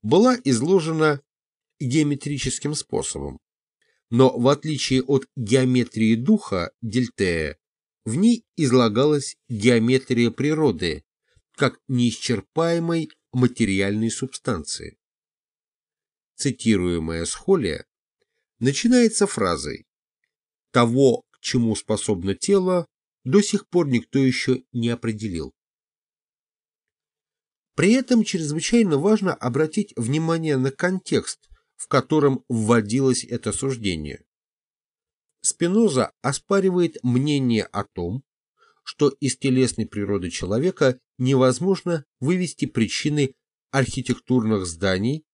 была изложена геометрическим способом, но в отличие от геометрии духа Дельтея, в ней излагалась геометрия природы как неисчерпаемой материальной субстанции. Цитируемая схолия начинается фразой «Того, к чему способно тело, до сих пор никто еще не определил». При этом чрезвычайно важно обратить внимание на контекст, в котором вводилось это суждение. Спиноза оспаривает мнение о том, что из телесной природы человека невозможно вывести причины архитектурных зданий,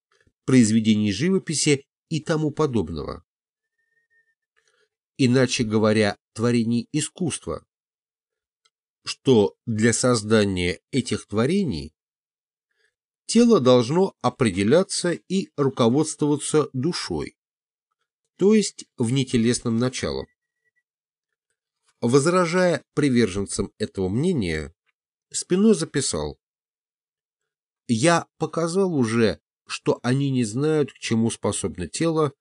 произведений живописи и тому подобного. Иначе говоря, творений искусства, что для создания этих творений тело должно определяться и руководствоваться душой, то есть внетелесным началом. Возражая приверженцам этого мнения, Спиноза писал, «Я показал уже, что они не знают, к чему способно тело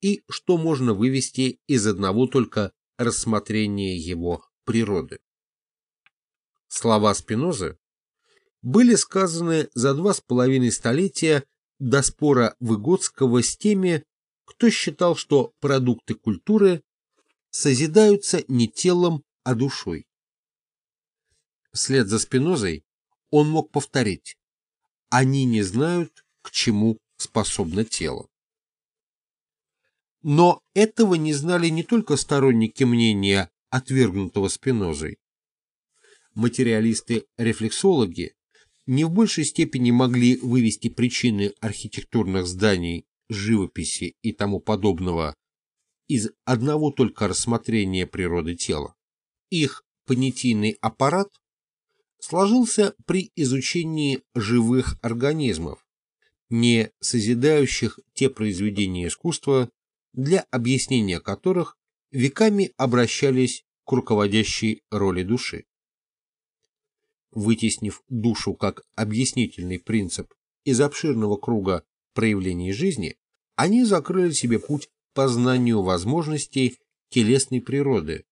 и что можно вывести из одного только рассмотрения его природы». Слова Спинозы были сказаны за два с половиной столетия до спора Выгодского с теми, кто считал, что продукты культуры созидаются не телом, а душой. Вслед за Спинозой он мог повторить «они не знают, к чему способно тело». Но этого не знали не только сторонники мнения, отвергнутого Спинозой. Материалисты-рефлексологи не в большей степени могли вывести причины архитектурных зданий живописи и тому подобного из одного только рассмотрения природы тела. Их понятийный аппарат сложился при изучении живых организмов, не созидающих те произведения искусства, для объяснения которых веками обращались к руководящей роли души. Вытеснив душу как объяснительный принцип из обширного круга проявлений жизни, они закрыли себе путь к познанию возможностей телесной природы,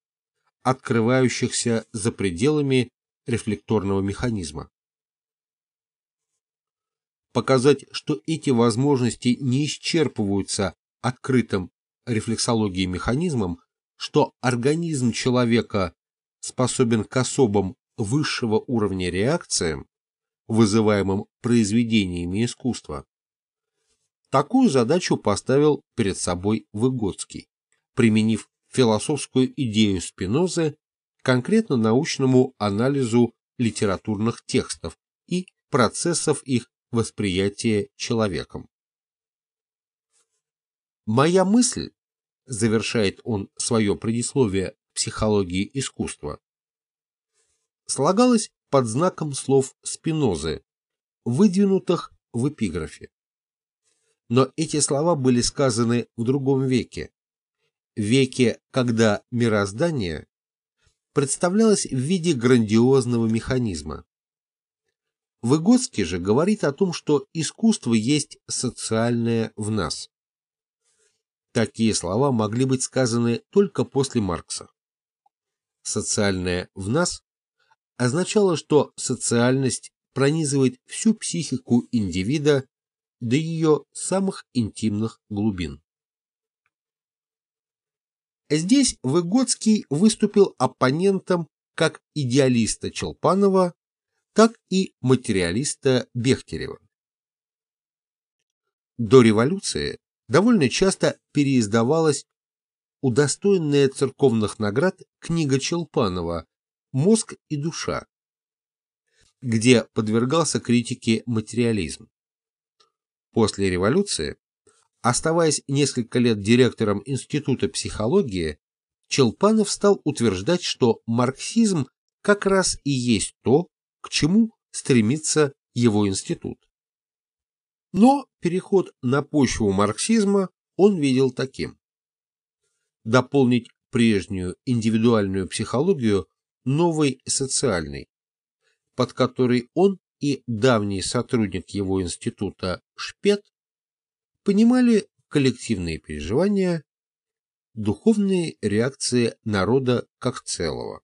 открывающихся за пределами рефлекторного механизма. Показать, что эти возможности не исчерпываются открытым рефлексологией механизмом, что организм человека способен к особым высшего уровня реакциям, вызываемым произведениями искусства, Такую задачу поставил перед собой Выгодский, применив философскую идею Спинозы конкретно научному анализу литературных текстов и процессов их восприятия человеком. «Моя мысль», — завершает он свое предисловие психологии искусства, слагалась под знаком слов Спинозы, выдвинутых в эпиграфе. Но эти слова были сказаны в другом веке. Веке, когда мироздание представлялось в виде грандиозного механизма. Выгодский же говорит о том, что искусство есть социальное в нас. Такие слова могли быть сказаны только после Маркса. Социальное в нас означало, что социальность пронизывает всю психику индивида до ее самых интимных глубин. Здесь Выгодский выступил оппонентом как идеалиста Челпанова, так и материалиста Бехтерева. До революции довольно часто переиздавалась удостоенная церковных наград книга Челпанова «Мозг и душа», где подвергался критике материализм. После революции, оставаясь несколько лет директором Института психологии, Челпанов стал утверждать, что марксизм как раз и есть то, к чему стремится его институт. Но переход на почву марксизма он видел таким. Дополнить прежнюю индивидуальную психологию новой социальной, под которой он и давний сотрудник его института Шпет понимали коллективные переживания, духовные реакции народа как целого.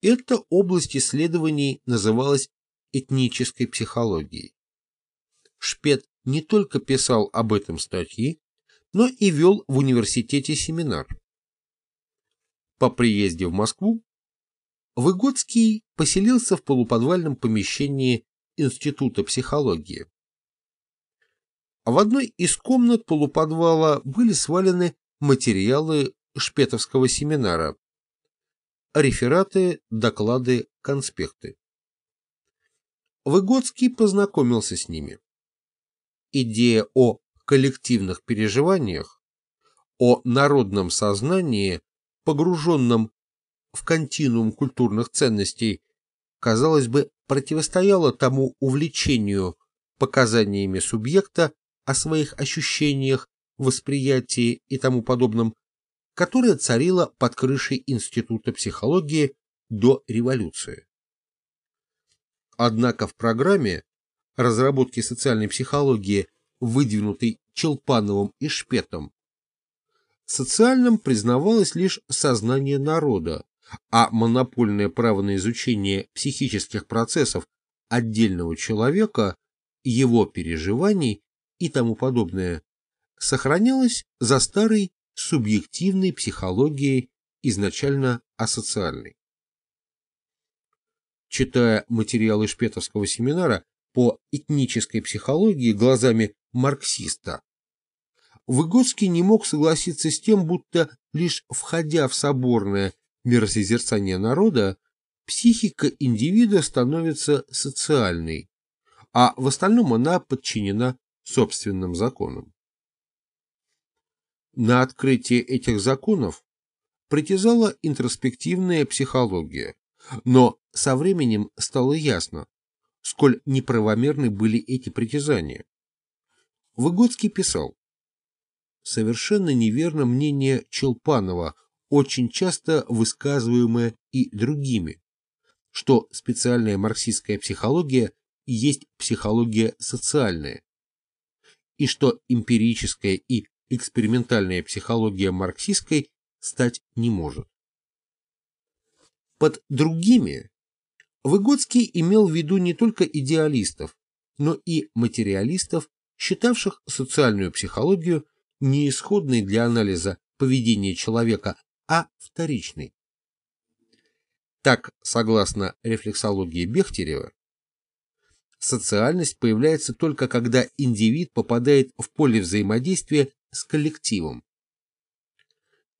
Эта область исследований называлась этнической психологией. Шпет не только писал об этом статьи, но и вел в университете семинар. По приезде в Москву Выгодский поселился в полуподвальном помещении Института психологии. В одной из комнат полуподвала были свалены материалы шпетовского семинара, рефераты, доклады, конспекты. Выгодский познакомился с ними. Идея о коллективных переживаниях, о народном сознании, погруженном в континуум культурных ценностей, казалось бы, противостояло тому увлечению показаниями субъекта о своих ощущениях, восприятии и тому подобном, которое царило под крышей Института психологии до революции. Однако в программе разработки социальной психологии, выдвинутой Челпановым и Шпетом, социальным признавалось лишь сознание народа, а монопольное право на изучение психических процессов отдельного человека, его переживаний и тому подобное сохранялось за старой субъективной психологией, изначально асоциальной. Читая материалы шпетовского семинара по этнической психологии глазами марксиста, Выгодский не мог согласиться с тем, будто лишь входя в соборное миросозерцание народа, психика индивида становится социальной, а в остальном она подчинена собственным законам. На открытие этих законов притязала интроспективная психология, но со временем стало ясно, сколь неправомерны были эти притязания. Выгодский писал, «Совершенно неверно мнение Челпанова очень часто высказываемое и другими, что специальная марксистская психология есть психология социальная, и что эмпирическая и экспериментальная психология марксистской стать не может. Под другими Выгодский имел в виду не только идеалистов, но и материалистов, считавших социальную психологию неисходной для анализа поведения человека, а вторичный. Так, согласно рефлексологии Бехтерева, социальность появляется только когда индивид попадает в поле взаимодействия с коллективом.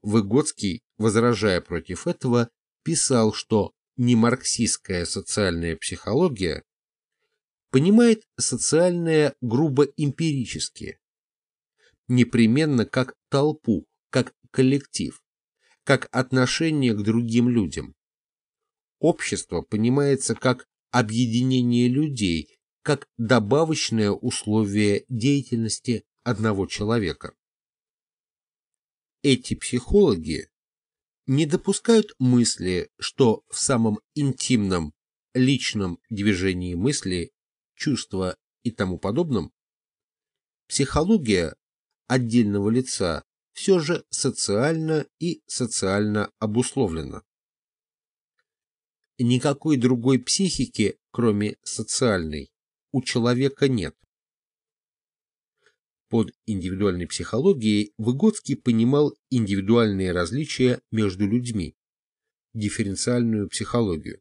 Выгодский, возражая против этого, писал, что немарксистская социальная психология понимает социальное грубо эмпирически, непременно как толпу, как коллектив, как отношение к другим людям. Общество понимается как объединение людей, как добавочное условие деятельности одного человека. Эти психологи не допускают мысли, что в самом интимном, личном движении мысли, чувства и тому подобном психология отдельного лица все же социально и социально обусловлено. Никакой другой психики, кроме социальной, у человека нет. Под индивидуальной психологией Выгодский понимал индивидуальные различия между людьми, дифференциальную психологию.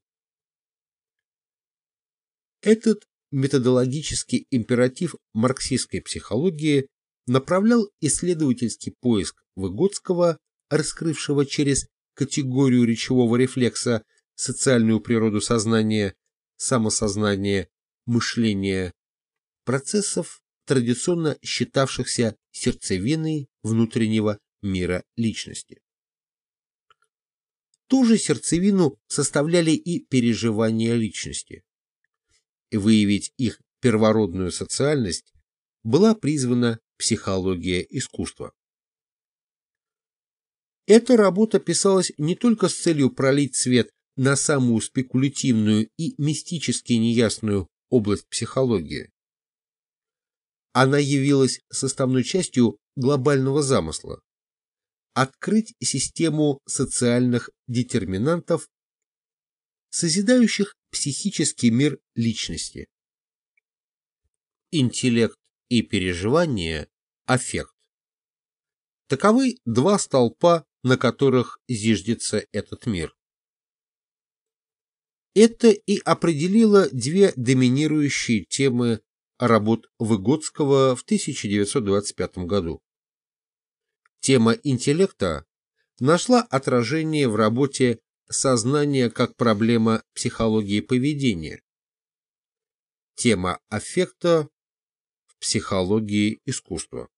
Этот методологический императив марксистской психологии направлял исследовательский поиск Выгодского, раскрывшего через категорию речевого рефлекса социальную природу сознания, самосознания, мышления, процессов, традиционно считавшихся сердцевиной внутреннего мира личности. Ту же сердцевину составляли и переживания личности. Выявить их первородную социальность была призвана психология искусства. Эта работа писалась не только с целью пролить свет на самую спекулятивную и мистически неясную область психологии. Она явилась составной частью глобального замысла – открыть систему социальных детерминантов, созидающих психический мир личности. Интеллект и переживание – аффект. Таковы два столпа на которых зиждется этот мир. Это и определило две доминирующие темы работ Выгодского в 1925 году. Тема интеллекта нашла отражение в работе «Сознание как проблема психологии поведения». Тема аффекта психологии искусства.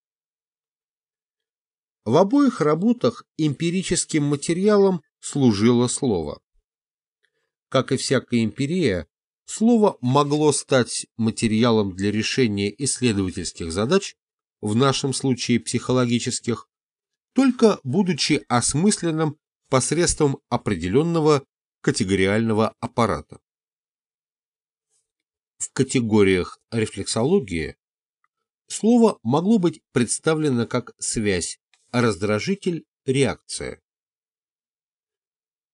В обоих работах эмпирическим материалом служило слово. Как и всякая эмпирия, слово могло стать материалом для решения исследовательских задач, в нашем случае психологических, только будучи осмысленным посредством определенного категориального аппарата. В категориях рефлексологии слово могло быть представлено как связь раздражитель, реакция.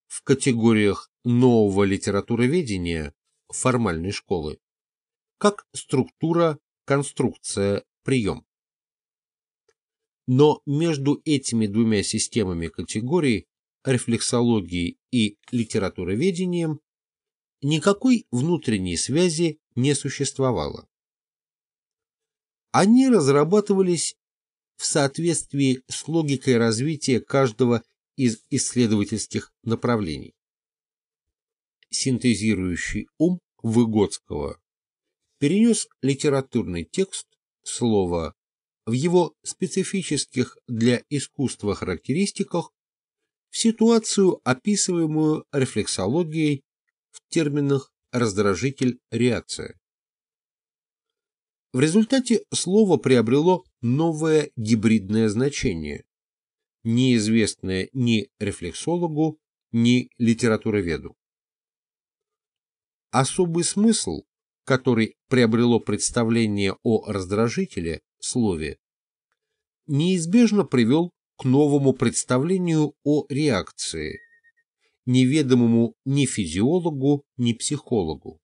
В категориях нового литературоведения формальной школы как структура, конструкция, прием. Но между этими двумя системами категорий, рефлексологии и литературоведением, никакой внутренней связи не существовало. Они разрабатывались в соответствии с логикой развития каждого из исследовательских направлений. Синтезирующий ум Выгодского перенес литературный текст слова в его специфических для искусства характеристиках в ситуацию, описываемую рефлексологией в терминах раздражитель-реакция. В результате слово приобрело новое гибридное значение, неизвестное ни рефлексологу, ни литературоведу. Особый смысл, который приобрело представление о раздражителе, слове, неизбежно привел к новому представлению о реакции, неведомому ни физиологу, ни психологу.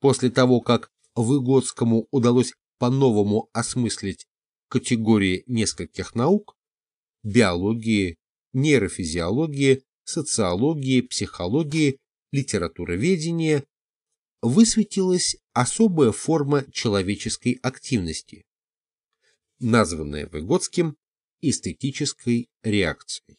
После того, как Выгодскому удалось по-новому осмыслить категории нескольких наук – биологии, нейрофизиологии, социологии, психологии, литературоведения – высветилась особая форма человеческой активности, названная Выгодским эстетической реакцией.